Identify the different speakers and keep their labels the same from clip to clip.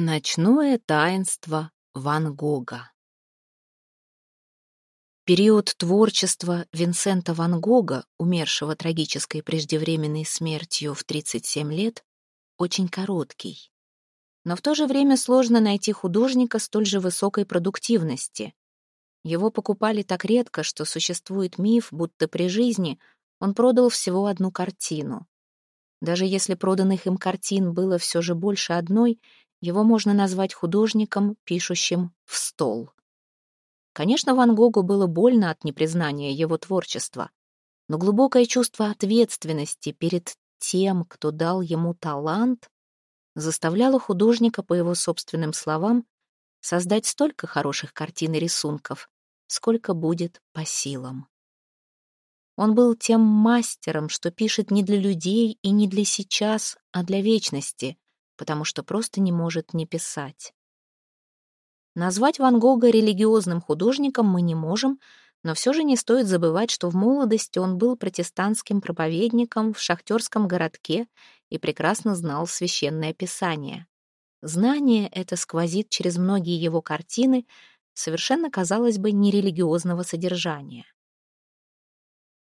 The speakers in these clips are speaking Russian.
Speaker 1: Ночное таинство Ван Гога Период творчества Винсента Ван Гога, умершего трагической преждевременной смертью в 37 лет, очень короткий. Но в то же время сложно найти художника столь же высокой продуктивности. Его покупали так редко, что существует миф, будто при жизни он продал всего одну картину. Даже если проданных им картин было все же больше одной, его можно назвать художником, пишущим в стол. Конечно, Ван Гогу было больно от непризнания его творчества, но глубокое чувство ответственности перед тем, кто дал ему талант, заставляло художника, по его собственным словам, создать столько хороших картин и рисунков, сколько будет по силам. Он был тем мастером, что пишет не для людей и не для сейчас, а для вечности, потому что просто не может не писать. Назвать Ван Гога религиозным художником мы не можем, но все же не стоит забывать, что в молодости он был протестантским проповедником в шахтерском городке и прекрасно знал священное писание. Знание это сквозит через многие его картины, совершенно, казалось бы, нерелигиозного содержания.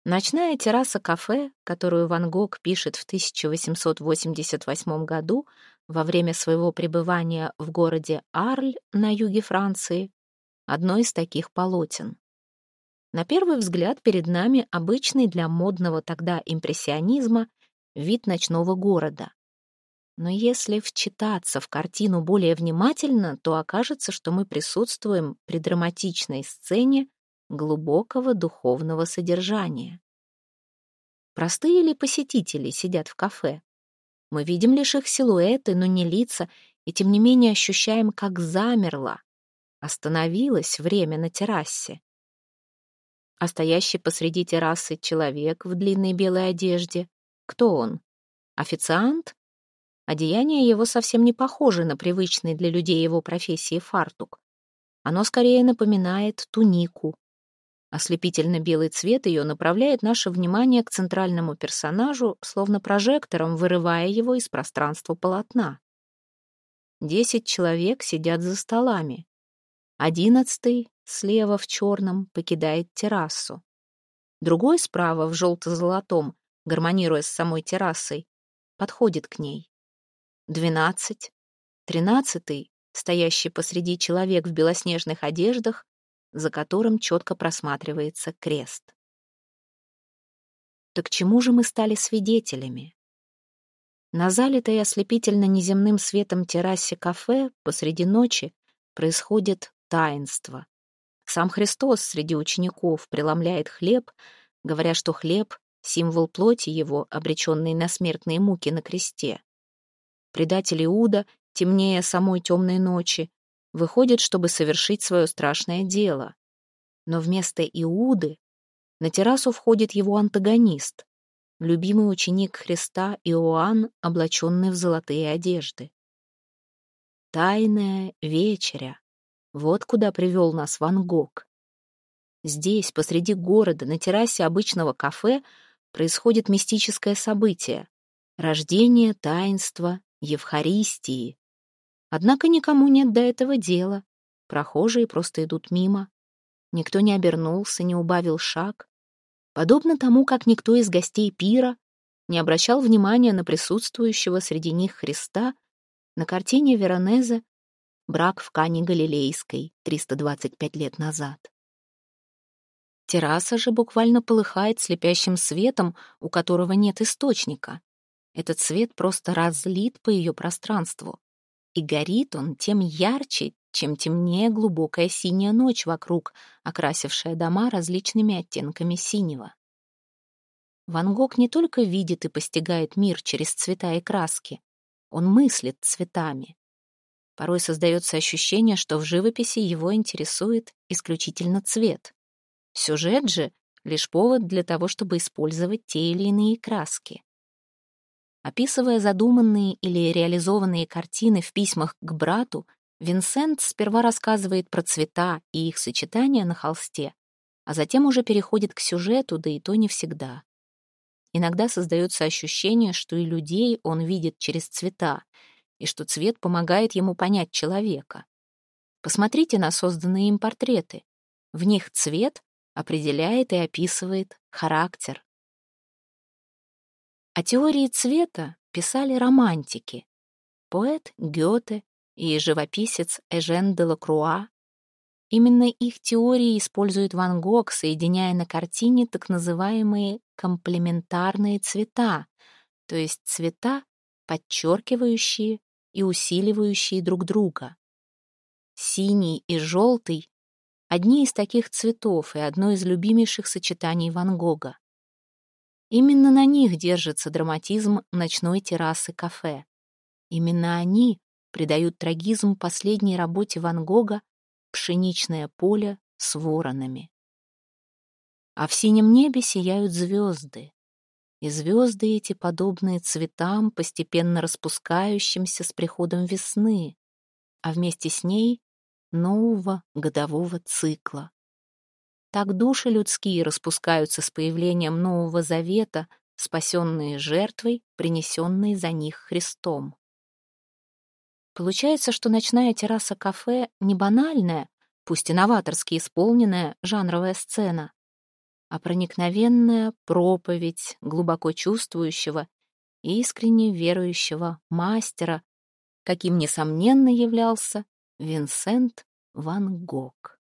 Speaker 1: Ночная терраса кафе, которую Ван Гог пишет в 1888 году, во время своего пребывания в городе Арль на юге Франции одно из таких полотен. На первый взгляд перед нами обычный для модного тогда импрессионизма вид ночного города. Но если вчитаться в картину более внимательно, то окажется, что мы присутствуем при драматичной сцене глубокого духовного содержания. Простые ли посетители сидят в кафе? Мы видим лишь их силуэты, но не лица, и тем не менее ощущаем, как замерло, остановилось время на террасе. А стоящий посреди террасы человек в длинной белой одежде, кто он? Официант? Одеяние его совсем не похоже на привычный для людей его профессии фартук. Оно скорее напоминает тунику, Ослепительно белый цвет ее направляет наше внимание к центральному персонажу, словно прожектором вырывая его из пространства полотна. Десять человек сидят за столами. Одиннадцатый, слева в черном, покидает террасу. Другой справа, в желто-золотом, гармонируя с самой террасой, подходит к ней. Двенадцать. Тринадцатый, стоящий посреди человек в белоснежных одеждах, за которым четко просматривается крест. Так чему же мы стали свидетелями? На залитой ослепительно неземным светом террасе кафе посреди ночи происходит таинство. Сам Христос среди учеников преломляет хлеб, говоря, что хлеб — символ плоти его, обреченный на смертные муки на кресте. Предатель Иуда, темнее самой темной ночи, выходит, чтобы совершить свое страшное дело. Но вместо Иуды на террасу входит его антагонист, любимый ученик Христа Иоанн, облаченный в золотые одежды. Тайная вечеря. Вот куда привел нас Ван Гог. Здесь, посреди города, на террасе обычного кафе, происходит мистическое событие — рождение таинства Евхаристии. Однако никому нет до этого дела. Прохожие просто идут мимо. Никто не обернулся, не убавил шаг. Подобно тому, как никто из гостей пира не обращал внимания на присутствующего среди них Христа, на картине Веронезе «Брак в Кане Галилейской» 325 лет назад. Терраса же буквально полыхает слепящим светом, у которого нет источника. Этот свет просто разлит по ее пространству и горит он тем ярче, чем темнее глубокая синяя ночь вокруг, окрасившая дома различными оттенками синего. Ван Гог не только видит и постигает мир через цвета и краски, он мыслит цветами. Порой создается ощущение, что в живописи его интересует исключительно цвет. Сюжет же — лишь повод для того, чтобы использовать те или иные краски. Описывая задуманные или реализованные картины в письмах к брату, Винсент сперва рассказывает про цвета и их сочетания на холсте, а затем уже переходит к сюжету, да и то не всегда. Иногда создается ощущение, что и людей он видит через цвета, и что цвет помогает ему понять человека. Посмотрите на созданные им портреты. В них цвет определяет и описывает характер. О теории цвета писали романтики. Поэт Гёте и живописец Эжен де Лакруа. Именно их теории использует Ван Гог, соединяя на картине так называемые комплементарные цвета, то есть цвета, подчеркивающие и усиливающие друг друга. Синий и желтый — одни из таких цветов и одно из любимейших сочетаний Ван Гога. Именно на них держится драматизм ночной террасы кафе. Именно они придают трагизм последней работе Ван Гога «Пшеничное поле с воронами». А в синем небе сияют звезды. И звезды эти, подобные цветам, постепенно распускающимся с приходом весны, а вместе с ней нового годового цикла. Так души людские распускаются с появлением Нового Завета, спасенные жертвой, принесенной за них Христом. Получается, что ночная терраса кафе не банальная, пусть и новаторски исполненная жанровая сцена, а проникновенная проповедь глубоко чувствующего искренне верующего мастера, каким, несомненно, являлся Винсент Ван Гог.